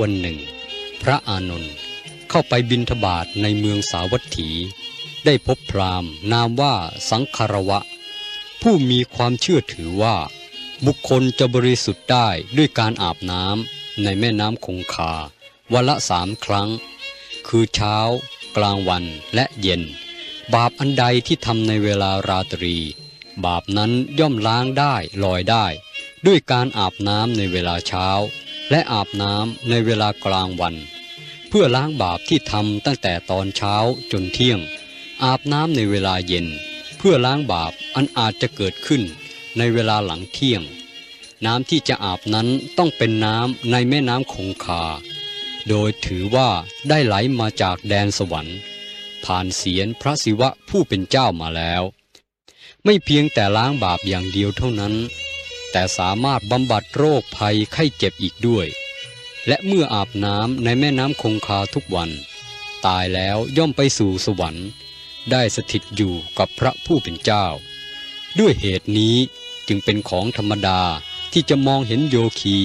วันหนึ่ง พระอานนท์เข้าไปบินทบาทในเมืองสาวัตถี ได้พบพราหมณ์นามว่าสังคารวะ ผู้มีความเชื่อถือว่า บุคคลจะบริสุทธิ์ได้ด้วยการอาบน้ำในแม่น้ำคงคา วันละสามครั้ง คือเช้า กลางวันและเย็น บาปอันใดที่ทำในเวลาราตรี บาปนั้นย่อมล้างได้ลอยได้ ด้วยการอาบน้ำในเวลาเช้า และอาบน้ำในเวลากลางวัน เพื่อล้างบาปที่ทำตั้งแต่ตอนเช้าจนเที่ยง อาบน้ำในเวลาเย็น เพื่อล้างบาปอันอาจจะเกิดขึ้นในเวลาหลังเที่ยง น้ำที่จะอาบนั้นต้องเป็นน้ำในแม่น้ำคงคา โดยถือว่าได้ไหลมาจากแดนสวรรค์ ผ่านเสียนพระศิวะผู้เป็นเจ้ามาแล้ว ไม่เพียงแต่ล้างบาปอย่างเดียวเท่านั้น แต่สามารถบำบัดโรคภัยไข้เจ็บอีกด้วย และเมื่ออาบน้ำในแม่น้ำคงคาทุกวัน ตายแล้วย่อมไปสู่สวรรค์ ได้สถิตอยู่กับพระผู้เป็นเจ้า ด้วยเหตุนี้จึงเป็นของธรรมดาที่จะมองเห็นโยคี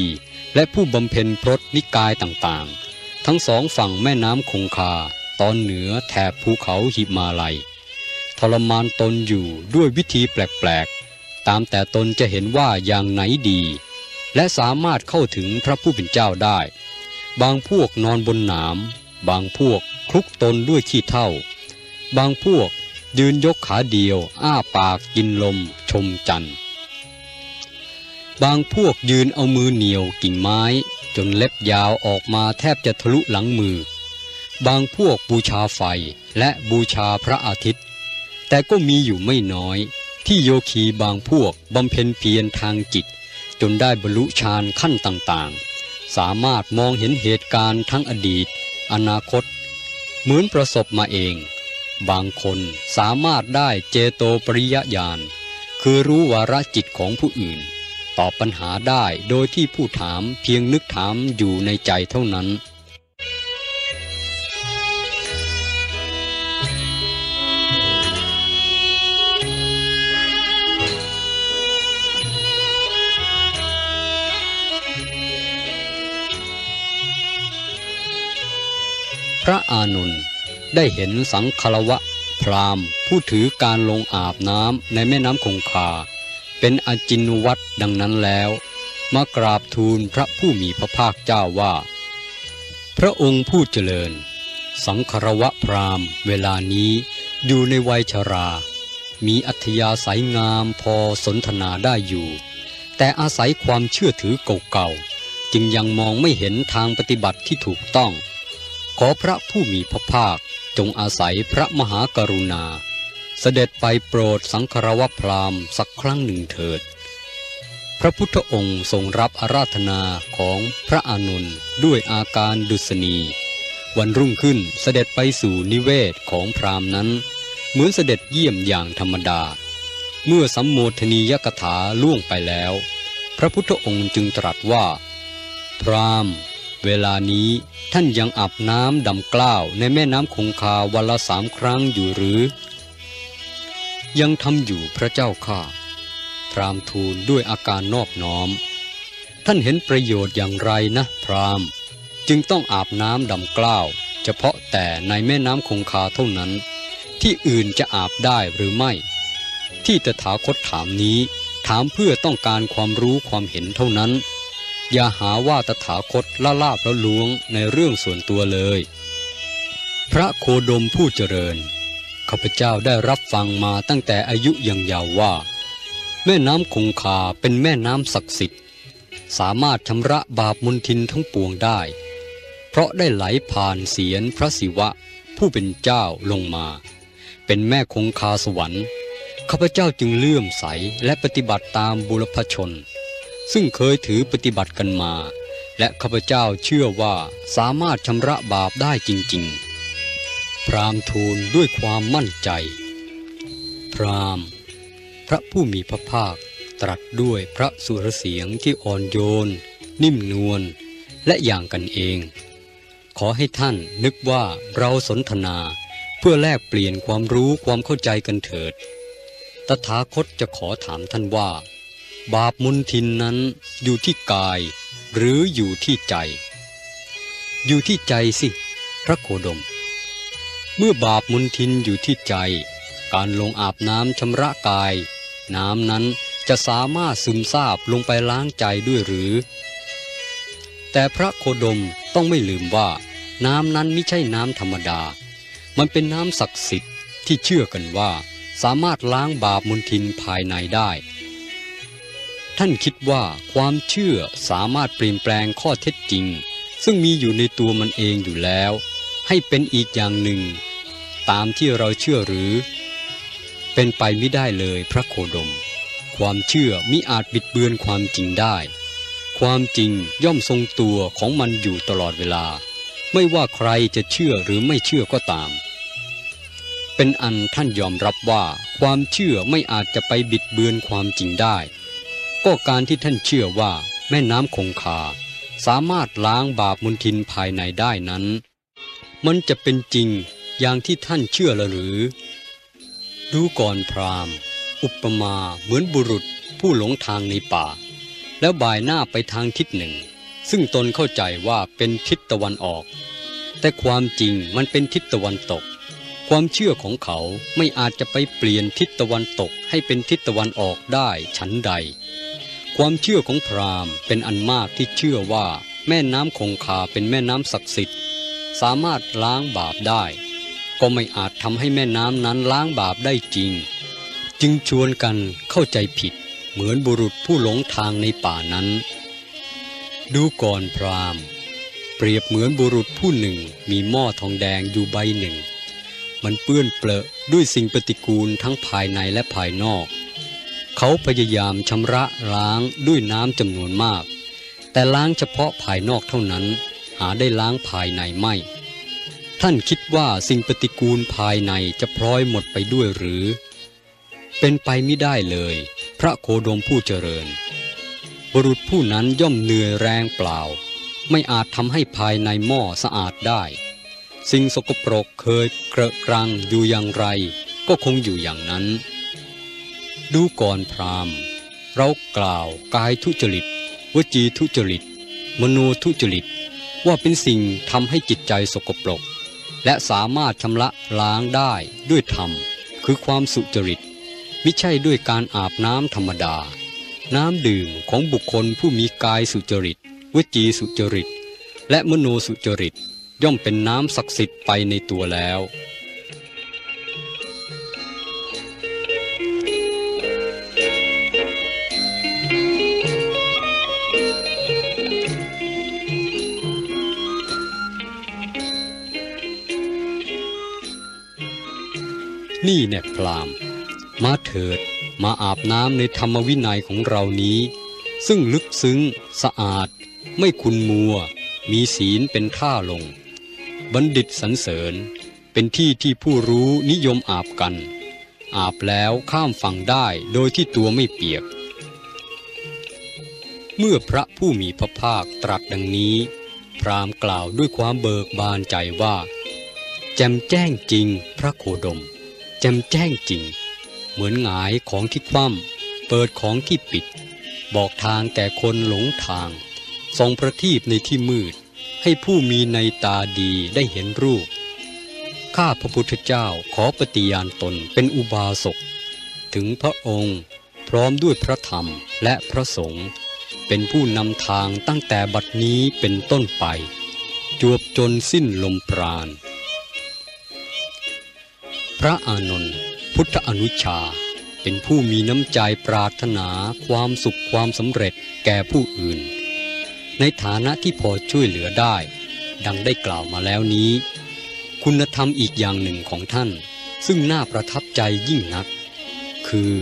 และผู้บำเพ็ญพรตนิกายต่างๆ ทั้งสองฝั่งแม่น้ำคงคาตอนเหนือแถบภูเขาหิมาลัย ทรมานตนอยู่ด้วยวิธีแปลก ตามแต่ตนจะเห็นว่าอย่างไหนดี และสามารถเข้าถึงพระผู้เป็นเจ้าได้ บางพวกนอนบนหนาม บางพวกคลุกตนด้วยขี้เท่า บางพวกยืนยกขาเดียว อ้าปากกินลม ชมจันทร์บางพวกยืนเอามือเหนียวกิ่งไม้ จนเล็บยาวออกมาแทบจะทะลุหลังมือ บางพวกบูชาไฟและบูชาพระอาทิตย์ แต่ก็มีอยู่ไม่น้อย ที่โยคีบางพวกบำเพ็ญเพียรทางจิต จนได้บรรลุฌานขั้นต่างๆ สามารถมองเห็นเหตุการณ์ทั้งอดีต อนาคต เหมือนประสบมาเอง บางคนสามารถได้เจโตปริยญาณ คือรู้วาระจิตของผู้อื่น ตอบปัญหาได้โดยที่ผู้ถามเพียงนึกถามอยู่ในใจเท่านั้น พระอานนท์ได้เห็นสังคารวะพราหมณ์ ผู้ถือการลงอาบน้ำในแม่น้ำคงคา เป็นอจินวัตรดังนั้นแล้ว มากราบทูลพระผู้มีพระภาคเจ้าว่า พระองค์ผู้เจริญ สังคารวะพราหมณ์ เวลานี้อยู่ในวัยชรา มีอัธยาศัยงามพอสนทนาได้อยู่ แต่อาศัยความเชื่อถือเก่าๆจึงยังมองไม่เห็นทางปฏิบัติที่ถูกต้อง ขอพระผู้มีพระภาคจงอาศัยพระมหากรุณา เสด็จไปโปรดสังคารวพรามสักครั้งหนึ่งเถิด พระพุทธองค์ทรงรับอาราธนาของพระอานนท์ด้วยอาการดุษณี วันรุ่งขึ้นเสด็จไปสู่นิเวศของพราหมณ์นั้น เหมือนเสด็จเยี่ยมอย่างธรรมดา เมื่อสัมโมทนียกถาล่วงไปแล้ว พระพุทธองค์จึงตรัสว่า พราหมณ์ เวลานี้ท่านยังอาบน้ำดำกล้าวในแม่น้ำคงคาวันละสามครั้งอยู่หรือ ยังทำอยู่พระเจ้าข้าพรามทูลด้วยอาการนอบน้อม ท่านเห็นประโยชน์อย่างไรนะพรามจึงต้องอาบน้ำดำกล้าว เฉพาะแต่ในแม่น้ำคงคาเท่านั้น ที่อื่นจะอาบได้หรือไม่ ที่ตถาคตถามนี้ถามเพื่อต้องการความรู้ความเห็นเท่านั้น อย่าหาว่าตถาคตละลาบละล้วงในเรื่องส่วนตัวเลย พระโคดมผู้เจริญข้าพเจ้าได้รับฟังมาตั้งแต่อายุยังยาวว่า แม่น้ำคงคาเป็นแม่น้ำศักดิ์สิทธิ์ สามารถชำระบาปมลทินทั้งปวงได้ เพราะได้ไหลผ่านเสียนพระศิวะผู้เป็นเจ้าลงมา เป็นแม่คงคาสวรรค์ข้าพเจ้าจึงเลื่อมใสและปฏิบัติตามบุรพชน ซึ่งเคยถือปฏิบัติกันมา และข้าพเจ้าเชื่อว่าสามารถชำระบาปได้จริง ๆ พรามทูลด้วยความมั่นใจ พรามพระผู้มีพระภาคตรัสด้วยพระสุรเสียงที่อ่อนโยน นิ่มนวลและอย่างกันเอง ขอให้ท่านนึกว่าเราสนทนาเพื่อแลกเปลี่ยนความรู้ความเข้าใจกันเถิด ตถาคตจะขอถามท่านว่า บาปมุนทินนั้นอยู่ที่กายหรืออยู่ที่ใจ อยู่ที่ใจสิพระโคดม เมื่อบาปมุนทินอยู่ที่ใจ การลงอาบน้ำชำระกาย น้ำนั้นจะสามารถซึมซาบลงไปล้างใจด้วยหรือ แต่พระโคดมต้องไม่ลืมว่า น้ำนั้นไม่ใช่น้ำธรรมดา มันเป็นน้ำศักดิ์สิทธิ์ที่เชื่อกันว่า สามารถล้างบาปมุนทินภายในได้ ท่านคิดว่าความเชื่อสามารถเปลี่ยนแปลงข้อเท็จจริง ซึ่งมีอยู่ในตัวมันเองอยู่แล้ว ให้เป็นอีกอย่างหนึ่ง ตามที่เราเชื่อหรือ เป็นไปไม่ได้เลยพระโคดม ความเชื่อมิอาจบิดเบือนความจริงได้ ความจริงย่อมทรงตัวของมันอยู่ตลอดเวลา ไม่ว่าใครจะเชื่อหรือไม่เชื่อก็ตาม เป็นอันท่านยอมรับว่าความเชื่อไม่อาจจะไปบิดเบือนความจริงได้ ก็การที่ท่านเชื่อว่าแม่น้ำคงคา สามารถล้างบาปมุนทินภายในได้นั้น มันจะเป็นจริงอย่างที่ท่านเชื่อลหรือ ดูก่อนพราหมณ์ อุปมาเหมือนบุรุษผู้หลงทางในป่า แล้วบ่ายหน้าไปทางทิศหนึ่ง ซึ่งตนเข้าใจว่าเป็นทิศตะวันออก แต่ความจริงมันเป็นทิศตะวันตก ความเชื่อของเขาไม่อาจจะไปเปลี่ยนทิศตะวันตกให้เป็นทิศตะวันออกได้ฉันใด ความเชื่อของพราหมณ์เป็นอันมากที่เชื่อว่าแม่น้ำคงคาเป็นแม่น้ำศักดิ์สิทธิ์ สามารถล้างบาปได้ ก็ไม่อาจทำให้แม่น้ำนั้นล้างบาปได้จริง จึงชวนกันเข้าใจผิด เหมือนบุรุษผู้หลงทางในป่านั้น ดูก่อนพราหมณ์ เปรียบเหมือนบุรุษผู้หนึ่งมีหม้อทองแดงอยู่ใบหนึ่ง มันเปื้อนเปลอะด้วยสิ่งปฏิกูลทั้งภายในและภายนอก เขาพยายามชำระล้างด้วยน้ำจำนวนมาก แต่ล้างเฉพาะภายนอกเท่านั้น หาได้ล้างภายในไม่ ท่านคิดว่าสิ่งปฏิกูลภายในจะพลอยหมดไปด้วยหรือ เป็นไปไม่ได้เลย พระโคดมผู้เจริญ บุรุษผู้นั้นย่อมเหนื่อยแรงเปล่า ไม่อาจทำให้ภายในหม้อสะอาดได้ สิ่งสกปรกเคยเกระกรังอยู่อย่างไร ก็คงอยู่อย่างนั้น ดูก่อนพราหมณ์ เรากล่าวกายทุจริต วจีทุจริต มโนทุจริต ว่าเป็นสิ่งทำให้จิตใจสกปรก และสามารถชำระล้างได้ด้วยธรรม คือความสุจริตไม่ใช่ด้วยการอาบน้ำธรรมดา น้ำดื่มของบุคคลผู้มีกายสุจริต วจีสุจริต และมโนสุจริตย่อมเป็นน้ำศักดิ์สิทธิ์ไปในตัวแล้ว นี่แน่พรามมาเถิดมาอาบน้ำในธรรมวินัยของเรานี้ ซึ่งลึกซึ้ง สะอาด ไม่คุนมัว มีศีลเป็นท่าลง บัณฑิตสรรเสริญ เป็นที่ที่ผู้รู้นิยมอาบกัน อาบแล้วข้ามฝั่งได้โดยที่ตัวไม่เปียก เมื่อพระผู้มีพระภาคตรัสดังนี้ พรามกล่าวด้วยความเบิกบานใจว่า แจมแจ้งจริงพระโคดม จมแจ้งจริง เหมือนหงายของที่คว่ำเปิดของที่ปิด บอกทางแก่คนหลงทางทรงประทีปในที่มืด ให้ผู้มีในตาดีได้เห็นรูป ข้าพระพุทธเจ้าขอปฏิญาณตนเป็นอุบาสก ถึงพระองค์พร้อมด้วยพระธรรมและพระสงฆ์เป็นผู้นำทางตั้งแต่บัดนี้เป็นต้นไป จวบจนสิ้นลมปราณ ระอานนท์พุทธอนุชา เป็นผู้มีน้ำใจปรารถนาความสุขความสำเร็จแก่ผู้อื่น ในฐานะที่พอช่วยเหลือได้ ดังได้กล่าวมาแล้วนี้ คุณธรรมอีกอย่างหนึ่งของท่าน ซึ่งน่าประทับใจยิ่งนัก คือ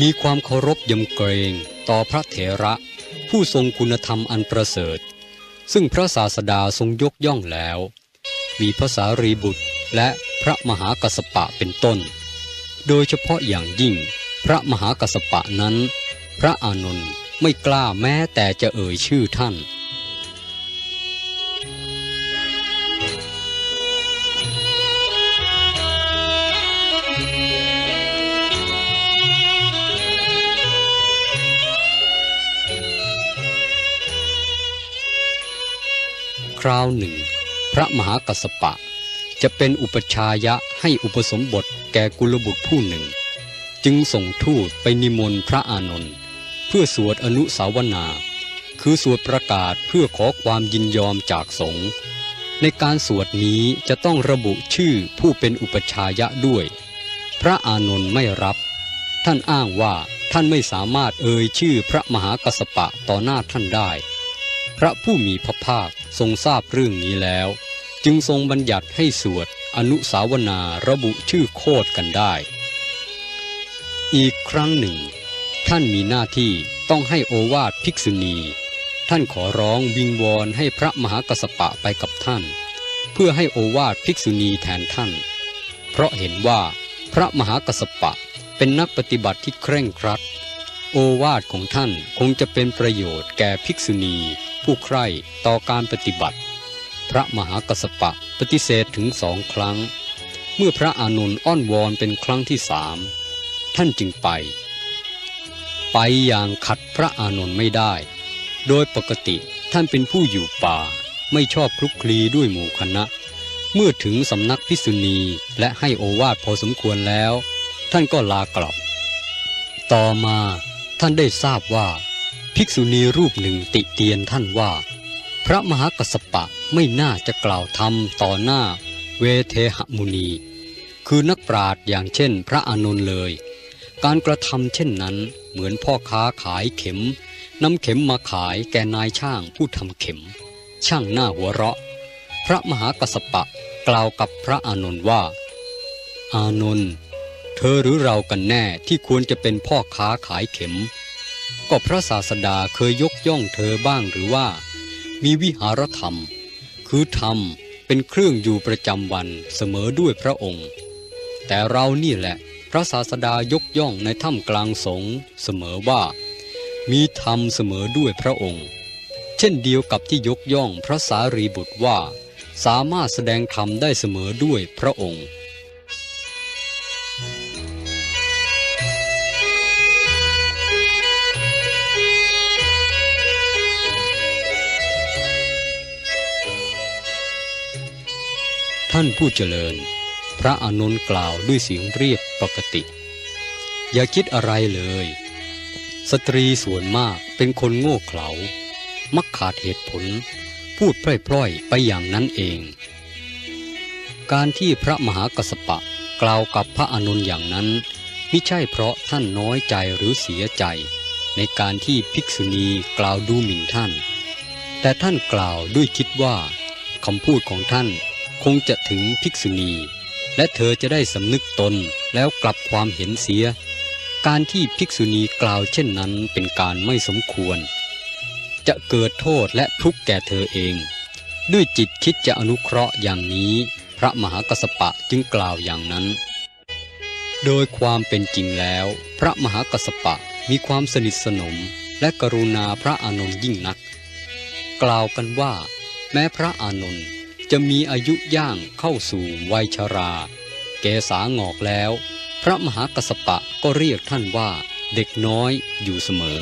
มีความเคารพยำเกรงต่อพระเถระ ผู้ทรงคุณธรรมอันประเสริฐ ซึ่งพระศาสดาทรงยกย่องแล้ว มีพระสารีบุตรและ พระมหากัสปะเป็นต้น โดยเฉพาะอย่างยิ่ง พระมหากัสสปะนั้น พระอานนท์ไม่กล้าแม้แต่จะเอ่ยชื่อท่านคราวหนึ่ง พระมหากัสสปะ จะเป็นอุปชายะให้อุปสมบทแก่กุลบุตรผู้หนึ่ง จึงส่งทูตไปนิมนต์พระอานนท์เพื่อสวดอนุสาวนา คือสวดประกาศเพื่อขอความยินยอมจากสงฆ์ในการสวดนี้จะต้องระบุชื่อผู้เป็นอุปชายะด้วย พระอานนท์ไม่รับ ท่านอ้างว่าท่านไม่สามารถเอ่ยชื่อพระมหากัสสปะต่อหน้าท่านได้ พระผู้มีพระภาคทรงทราบเรื่องนี้แล้ว จึงทรงบัญญัติให้สวดอนุสาวนาระบุชื่อโคดกันได้ อีกครั้งหนึ่ง ท่านมีหน้าที่ต้องให้โอวาทภิกษุณี ท่านขอร้องวิงวอนให้พระมหากัสสปะไปกับท่าน เพื่อให้โอวาทภิกษุณีแทนท่าน เพราะเห็นว่าพระมหากัสสปะเป็นนักปฏิบัติที่เคร่งครัด โอวาทของท่านคงจะเป็นประโยชน์แก่ภิกษุณี ผู้ใคร่ต่อการปฏิบัติ พระมหากัสปะปฏิเสธถึงสองครั้ง เมื่อพระอานนท์อ้อนวอนเป็นครั้งที่สามท่านจึงไป ไปอย่างขัดพระอานนท์ไม่ได้ โดยปกติท่านเป็นผู้อยู่ป่า ไม่ชอบคลุกคลีด้วยหมู่คณะ เมื่อถึงสำนักพิษุณีและให้โอวาทพอสมควรแล้ว ท่านก็ลากลับ ต่อมาท่านได้ทราบว่า ภิกษุณีรูปหนึ่งติเตียนท่านว่า พระมหากัสปะไม่น่าจะกล่าวธรรมต่อหน้าเวเทหมุนี คือนักปราชญ์อย่างเช่นพระอานนท์เลย การกระทำเช่นนั้นเหมือนพ่อค้าขายเข็มนำเข็มมาขายแก่นายช่างผู้ทำเข็ม ช่างหน้าหัวเราะ พระมหากัสสปะกล่าวกับพระอานนท์ว่า อานนท์เธอหรือเรากันแน่ที่ควรจะเป็นพ่อค้าขายเข็ม ก็พระศาสดาเคยยกย่องเธอบ้างหรือว่า มีวิหารธรรม คือธรรมเป็นเครื่องอยู่ประจำวันเสมอด้วยพระองค์ แต่เรานี่แหละพระศาสดายกย่องในถ้ำกลางสงเสมอว่า มีธรรมเสมอด้วยพระองค์ เช่นเดียวกับที่ยกย่องพระสารีบุตรว่า สามารถแสดงธรรมได้เสมอด้วยพระองค์ ท่านผู้เจริญ พระอานนกล่าวด้วยเสียงเรียบปกติ อย่าคิดอะไรเลย สตรีส่วนมากเป็นคนโง่เขลา มักขาดเหตุผล พูดพร่อยๆ ไปอย่างนั้นเอง การที่พระมหากัสปะกล่าวกับพระอานนอย่างนั้นไม่ใช่เพราะท่านน้อยใจหรือเสียใจ ในการที่ภิกษุณีกล่าวดูหมิ่นท่าน แต่ท่านกล่าวด้วยคิดว่าคำพูดของท่าน คงจะถึงภิกษุณี และเธอจะได้สำนึกตนแล้วกลับความเห็นเสีย การที่ภิกษุณีกล่าวเช่นนั้นเป็นการไม่สมควร จะเกิดโทษและทุกข์แก่เธอเอง ด้วยจิตคิดจะอนุเคราะห์อย่างนี้ พระมหากัสปะจึงกล่าวอย่างนั้น โดยความเป็นจริงแล้ว พระมหากัสสปะมีความสนิทสนมและกรุณาพระอานนท์ยิ่งนัก กล่าวกันว่า แม้พระอานนท์ จะมีอายุย่างเข้าสู่วัยชรา เกษางอกแล้ว พระมหากัสปะก็เรียกท่านว่าเด็กน้อยอยู่เสมอ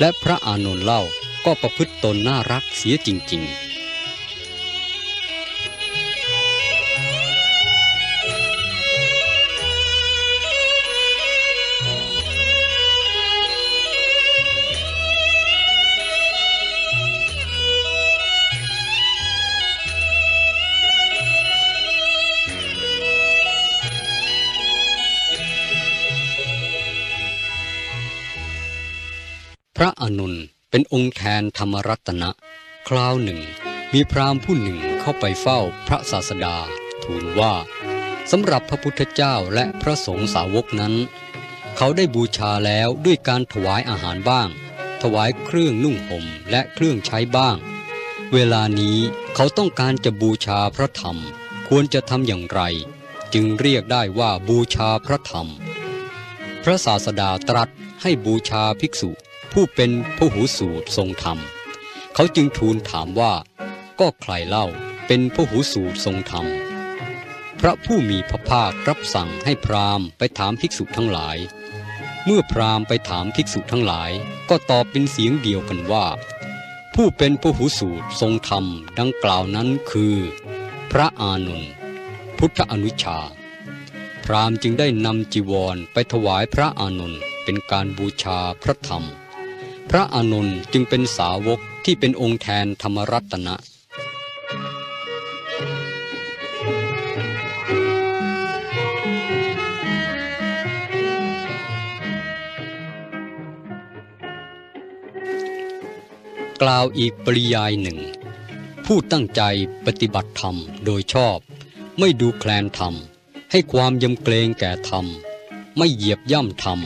และพระอานนท์เล่าก็ประพฤติตนน่ารักเสียจริง ๆ พระอานนเป็นองค์แทนธรรมรัตนะ คราวหนึ่ง มีพราหมณ์ผู้หนึ่งเข้าไปเฝ้าพระศาสดา ทูลว่าสำหรับพระพุทธเจ้าและพระสงฆ์สาวกนั้น เขาได้บูชาแล้วด้วยการถวายอาหารบ้าง ถวายเครื่องนุ่งห่มและเครื่องใช้บ้าง เวลานี้เขาต้องการจะบูชาพระธรรม ควรจะทำอย่างไร จึงเรียกได้ว่าบูชาพระธรรม พระศาสดาตรัสให้บูชาภิกษุ ผู้เป็นผู้หูสูตรทรงธรรม เขาจึงทูลถามว่า ก็ใครเล่าเป็นผู้หูสูตรทรงธรรม พระผู้มีพระภาครับสั่งให้พราหมณ์ไปถามภิกษุทั้งหลาย เมื่อพราหมณ์ไปถามภิกษุทั้งหลาย ก็ตอบเป็นเสียงเดียวกันว่า ผู้เป็นผู้หูสูตรทรงธรรมดังกล่าวนั้นคือ พระอานนท์พุทธอนุชา พราหมณ์จึงได้นำจีวรไปถวายพระอานนท์เป็นการบูชาพระธรรม พระอานนท์จึงเป็นสาวกที่เป็นองค์แทนธรรมรัตนะ กล่าวอีกปริยายหนึ่ง ผู้ตั้งใจปฏิบัติธรรมโดยชอบ ไม่ดูแคลนธรรม ให้ความยำเกรงแก่ธรรม ไม่เหยียบย่ำธรรม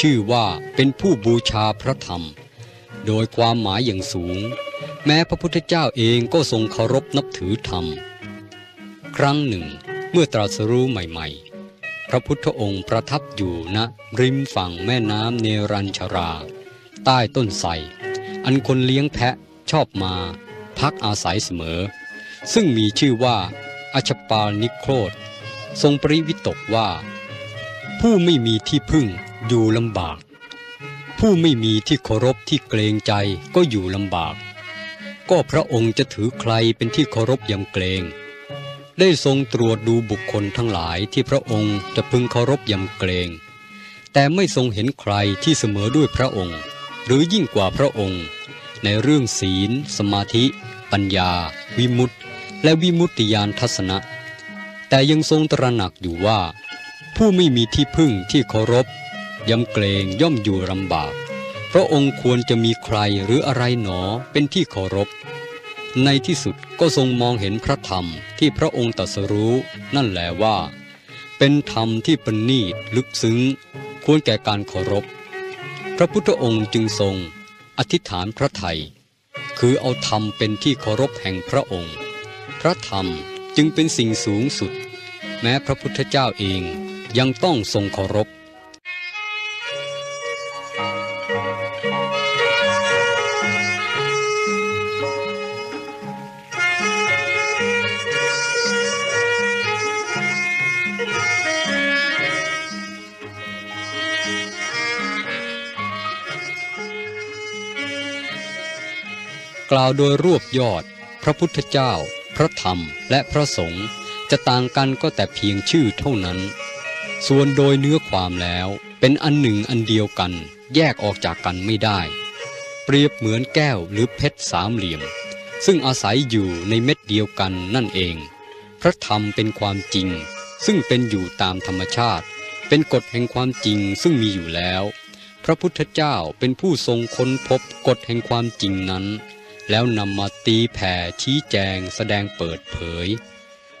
ชื่อว่าเป็นผู้บูชาพระธรรม โดยความหมายอย่างสูง แม้พระพุทธเจ้าเองก็ทรงเคารพนับถือธรรม ครั้งหนึ่ง เมื่อตรัสรู้ใหม่ ๆ พระพุทธองค์ประทับอยู่ณริมฝั่งแม่น้ำเนรัญชรา ใต้ต้นไทรอันคนเลี้ยงแพะชอบมา พักอาศัยเสมอ ซึ่งมีชื่อว่าอชปาลนิโครธทรงปริวิตกว่า ผู้ไม่มีที่พึ่ง อยู่ลำบาก ผู้ไม่มีที่เคารพที่เกรงใจก็อยู่ลำบาก ก็พระองค์จะถือใครเป็นที่เคารพยำเกรง ได้ทรงตรวจดูบุคคลทั้งหลายที่พระองค์จะพึงเคารพยำเกรง แต่ไม่ทรงเห็นใครที่เสมอด้วยพระองค์ หรือยิ่งกว่าพระองค์ ในเรื่องศีล สมาธิ ปัญญา วิมุตติและวิมุตติยานทัศนะ แต่ยังทรงตระหนักอยู่ว่า ผู้ไม่มีที่พึ่งที่เคารพ ยำเกรงย่อมอยู่ลำบาก พระองค์ควรจะมีใครหรืออะไรหนอเป็นที่เคารพ ในที่สุดก็ทรงมองเห็นพระธรรมที่พระองค์ตรัสรู้ นั่นแหละว่า เป็นธรรมที่ประณีตลึกซึ้ง ควรแก่การเคารพ พระพุทธองค์จึงทรง อธิษฐานพระไทย คือเอาธรรมเป็นที่เคารพแห่งพระองค์ พระธรรมจึงเป็นสิ่งสูงสุด แม้พระพุทธเจ้าเองยังต้องทรงเคารพ ล่าวโดยรวบยอด พระพุทธเจ้า พระธรรม และพระสงฆ์จะต่างกันก็แต่เพียงชื่อเท่านั้น ส่วนโดยเนื้อความแล้วเป็นอันหนึ่งอันเดียวกัน แยกออกจากกันไม่ได้ เปรียบเหมือนแก้วหรือเพชรสามเหลี่ยม ซึ่งอาศัยอยู่ในเม็ดเดียวกันนั่นเอง พระธรรมเป็นความจริง ซึ่งเป็นอยู่ตามธรรมชาติ เป็นกฎแห่งความจริงซึ่งมีอยู่แล้ว พระพุทธเจ้าเป็นผู้ทรงค้นพบกฎแห่งความจริงนั้น แล้วนำมาตีแผ่ชี้แจงแสดงเปิดเผย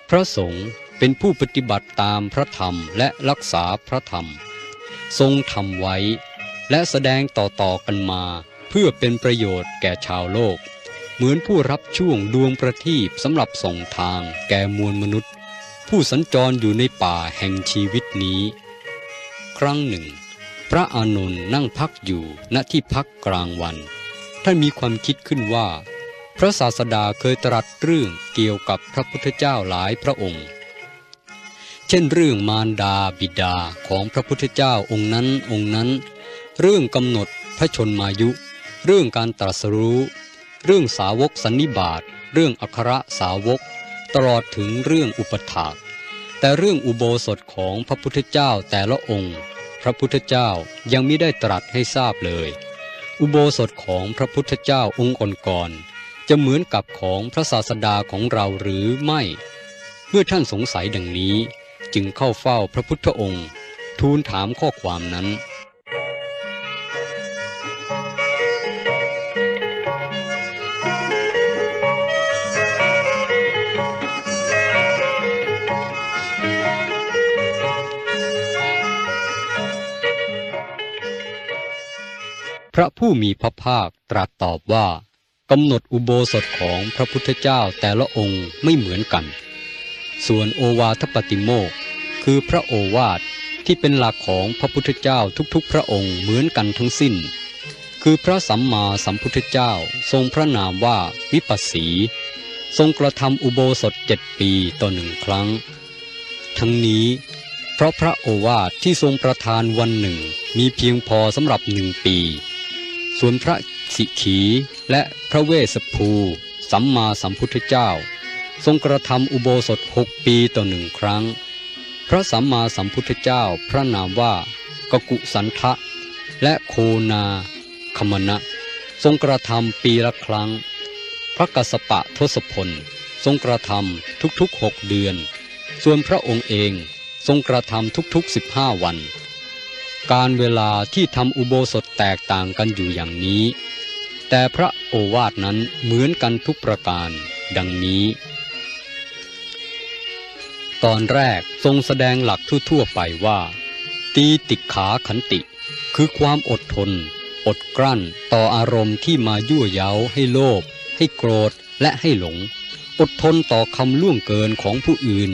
พระสงฆ์เป็นผู้ปฏิบัติตามพระธรรมและรักษาพระธรรม ทรงทำไว้ และแสดงต่อๆกันมาเพื่อเป็นประโยชน์แก่ชาวโลก เหมือนผู้รับช่วงดวงประทีปสำหรับส่งทางแก่มวลมนุษย์ ผู้สัญจรอยู่ในป่าแห่งชีวิตนี้ ครั้งหนึ่ง พระอานนท์นั่งพักอยู่ณที่พักกลางวัน ท่านมีความคิดขึ้นว่า พระศาสดาเคยตรัสเรื่องเกี่ยวกับพระพุทธเจ้าหลายพระองค์ เช่นเรื่องมารดาบิดาของพระพุทธเจ้าองค์นั้นองค์นั้น เรื่องกำหนดพระชนมายุ เรื่องการตรัสรู้ เรื่องสาวกสันนิบาต เรื่องอัครสาวก ตลอดถึงเรื่องอุปถากแต่เรื่องอุโบสถของพระพุทธเจ้าแต่ละองค์ พระพุทธเจ้ายังไม่ได้ตรัสให้ทราบเลย อุโบสถของพระพุทธเจ้าองค์ก่อนจะเหมือนกับของพระศาสดาของเราหรือไม่ เมื่อท่านสงสัยดังนี้ จึงเข้าเฝ้าพระพุทธองค์ ทูลถามข้อความนั้น พระผู้มีพระภาคตรัสตอบว่ากำหนดอุโบสถของพระพุทธเจ้าแต่ละองค์ไม่เหมือนกัน ส่วนโอวาทปฏิโมกคือพระโอวาทที่เป็นหลักของพระพุทธเจ้าทุกๆ พระองค์เหมือนกันทั้งสิ้น คือพระสัมมาสัมพุทธเจ้าทรงพระนามว่าวิปัสสี ทรงกระทำอุโบสถเจ็ดปีต่อหนึ่งครั้ง ทั้งนี้เพราะพระโอวาทที่ทรงประทานวันหนึ่งมีเพียงพอสำหรับหนึ่งปี ส่วนพระสิขีและพระเวสสภู สัมมาสัมพุทธเจ้า ทรงกระทำอุโบสถหกปีต่อหนึ่งครั้ง พระสัมมาสัมพุทธเจ้าพระนามว่ากกุสันทะ และโคนาคมณะทรงกระทำปีละครั้ง พระกสปะทศพล ทรงกระทำทุกๆหกเดือน ส่วนพระองค์เองทรงกระทำทุกๆสิบห้าวัน การเวลาที่ทำอุโบสถแตกต่างกันอยู่อย่างนี้ แต่พระโอวาทนั้นเหมือนกันทุกประการ ดังนี้ ตอนแรกทรงแสดงหลักทั่วๆไปว่า ตีติขาขันติ คือความอดทน อดกลั้นต่ออารมณ์ที่มายั่วเย้าให้โลภให้โกรธและให้หลง อดทนต่อคำล่วงเกินของผู้อื่น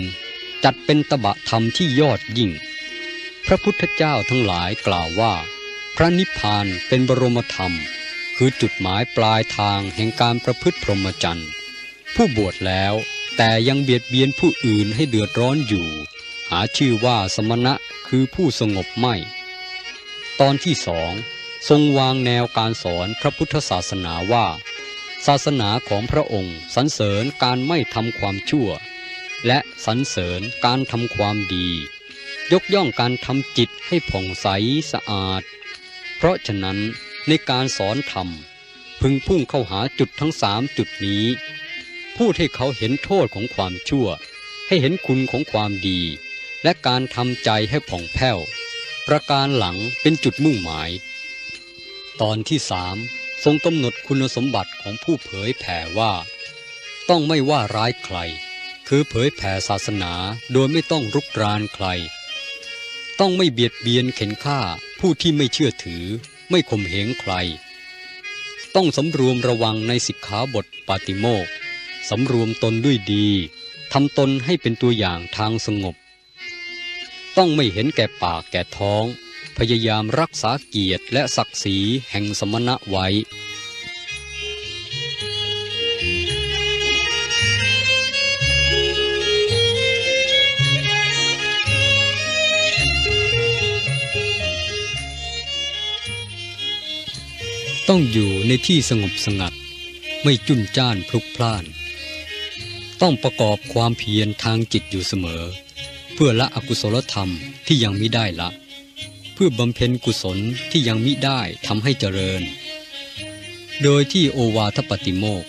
จัดเป็นตบะธรรมที่ยอดยิ่ง พระพุทธเจ้าทั้งหลายกล่าวว่า พระนิพพานเป็นบรมธรรม คือจุดหมายปลายทางแห่งการประพฤติพรหมจรรย์ผู้บวชแล้วแต่ยังเบียดเบียนผู้อื่นให้เดือดร้อนอยู่ หาชื่อว่าสมณะคือผู้สงบไม่ ตอนที่สองทรงวางแนวการสอนพระพุทธศาสนาว่า ศาสนาของพระองค์สรรเสริญการไม่ทำความชั่ว และสรรเสริญการทำความดี ยกย่องการทำจิตให้ผ่องใสสะอาด เพราะฉะนั้นในการสอนธรรม พึงพุ่งเข้าหาจุดทั้งสามจุดนี้ พูดให้เขาเห็นโทษของความชั่ว ให้เห็นคุณของความดี และการทำใจให้ผ่องแผ้ว ประการหลังเป็นจุดมุ่งหมาย ตอนที่สามทรงกำหนดคุณสมบัติของผู้เผยแผ่ว่า ต้องไม่ว่าร้ายใคร คือเผยแผ่ศาสนาโดยไม่ต้องรุกรานใคร ต้องไม่เบียดเบียนเข็นฆ่าผู้ที่ไม่เชื่อถือ ไม่ข่มเหงใคร ต้องสำรวมระวังในสิกขาบทปาติโมกสำรวมตนด้วยดีทำตนให้เป็นตัวอย่างทางสงบ ต้องไม่เห็นแก่ปากแก่ท้อง พยายามรักษาเกียรติและศักดิ์ศรีแห่งสมณะไว้ ต้องอยู่ในที่สงบสงัด ไม่จุนจ้านพลุกพล่าน ต้องประกอบความเพียรทางจิตอยู่เสมอ เพื่อละอกุศลธรรมที่ยังมิได้ละ เพื่อบำเพ็ญกุศลที่ยังมิได้ทำให้เจริญ โดยที่โอวาทปฏิโมก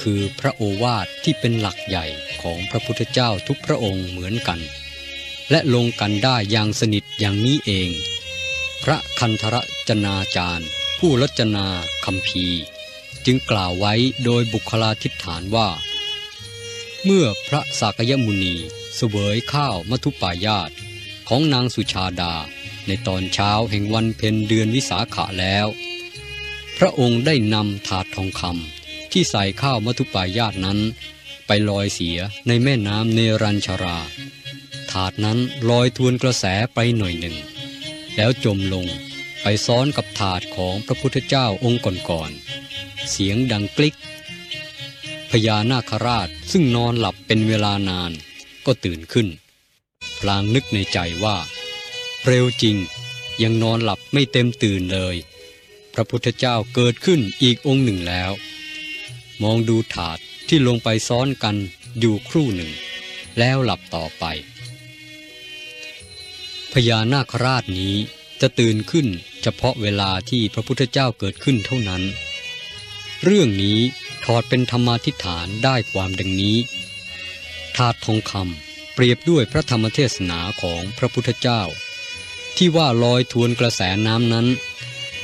คือพระโอวาทที่เป็นหลักใหญ่ของพระพุทธเจ้าทุกพระองค์เหมือนกัน และลงกันได้อย่างสนิทอย่างนี้เอง พระคันธรจนาจารย์ ผู้รจนาคำพีจึงกล่าวไว้โดยบุคลาธิฐานว่า เมื่อพระสากยมุนีเสวยข้าวมัทุปายาตของนางสุชาดาในตอนเช้าแห่งวันเพ็ญเดือนวิสาขะแล้ว พระองค์ได้นำถาดทองคำที่ใส่ข้าวมัทุปายาตนั้น ไปลอยเสียในแม่น้ำเนรัญชรา ถาดนั้นลอยทวนกระแสไปหน่อยหนึ่ง แล้วจมลง ไปซ้อนกับถาดของพระพุทธเจ้าองค์ก่อนๆเสียงดังกลิกพญานาคราชซึ่งนอนหลับเป็นเวลานานก็ตื่นขึ้น พลางนึกในใจว่า เร็วจริงยังนอนหลับไม่เต็มตื่นเลย พระพุทธเจ้าเกิดขึ้นอีกองค์หนึ่งแล้ว มองดูถาดที่ลงไปซ้อนกันอยู่ครู่หนึ่ง แล้วหลับต่อไป พญานาคราชนี้จะตื่นขึ้น เฉพาะเวลาที่พระพุทธเจ้าเกิดขึ้นเท่านั้น เรื่องนี้ถอดเป็นธรรมาทิฏฐานได้ความดังนี้ ถาดทองคำเปรียบด้วยพระธรรมเทศนาของพระพุทธเจ้า ที่ว่าลอยทวนกระแสน้ำนั้น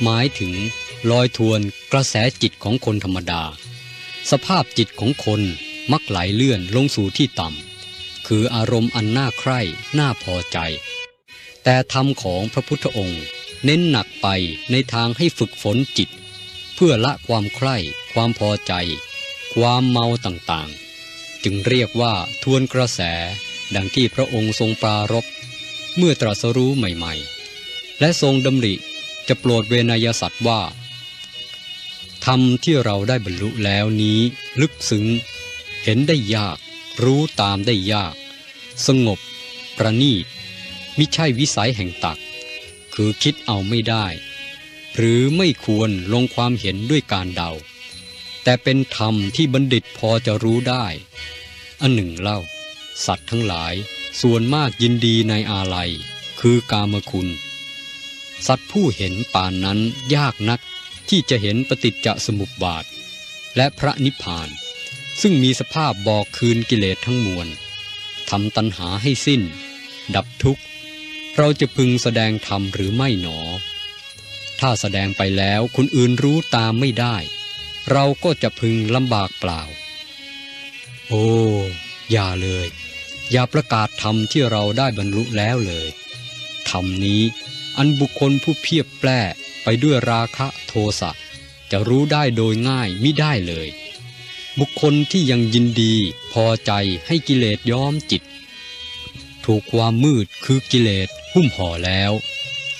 หมายถึงลอยทวนกระแสจิตของคนธรรมดา สภาพจิตของคนมักไหลเลื่อนลงสู่ที่ต่ำคืออารมณ์อันน่าใคร่น่าพอใจ แต่ธรรมของพระพุทธองค์ เน้นหนักไปในทางให้ฝึกฝนจิต เพื่อละความใคร่ ความพอใจ ความเมาต่างๆ จึงเรียกว่าทวนกระแสดังที่พระองค์ทรงปรารบเมื่อตรัสรู้ใหม่ๆ และทรงดำริจะโปรดเวนยสัตว์ว่าธรรมที่เราได้บรรลุแล้วนี้ลึกซึ้ง เห็นได้ยาก รู้ตามได้ยาก สงบ ประณีตมิใช่วิสัยแห่งตัก คือคิดเอาไม่ได้ หรือไม่ควรลงความเห็นด้วยการเดา แต่เป็นธรรมที่บัณฑิตพอจะรู้ได้ อันหนึ่งเล่า สัตว์ทั้งหลายส่วนมากยินดีในอาลัย คือกามคุณ สัตว์ผู้เห็นป่านนั้นยากนักที่จะเห็นปฏิจจสมุปบาท และพระนิพพาน ซึ่งมีสภาพบอกคืนกิเลสทั้งมวลทำตัณหาให้สิ้น ดับทุกข์ เราจะพึงแสดงธรรมหรือไม่หนอ ถ้าแสดงไปแล้วคนอื่นรู้ตามไม่ได้ เราก็จะพึงลำบากเปล่า โอ้ อย่าเลย อย่าประกาศธรรมที่เราได้บรรลุแล้วเลยธรรมนี้อันบุคคลผู้เพียบแปร่ไปด้วยราคะโทสะจะรู้ได้โดยง่ายมิได้เลย บุคคลที่ยังยินดีพอใจให้กิเลสย้อมจิต ถูกความมืดคือกิเลสหุ้มห่อแล้ว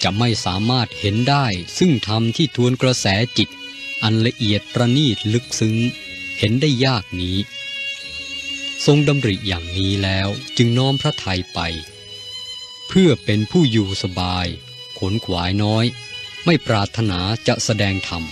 จะไม่สามารถเห็นได้ซึ่งธรรมที่ทวนกระแสจิต อันละเอียดประณีตลึกซึ้ง เห็นได้ยากนี้ ทรงดำริอย่างนี้แล้วจึงน้อมพระทัยไป เพื่อเป็นผู้อยู่สบาย ขนขวายน้อย ไม่ปรารถนาจะแสดงธรรม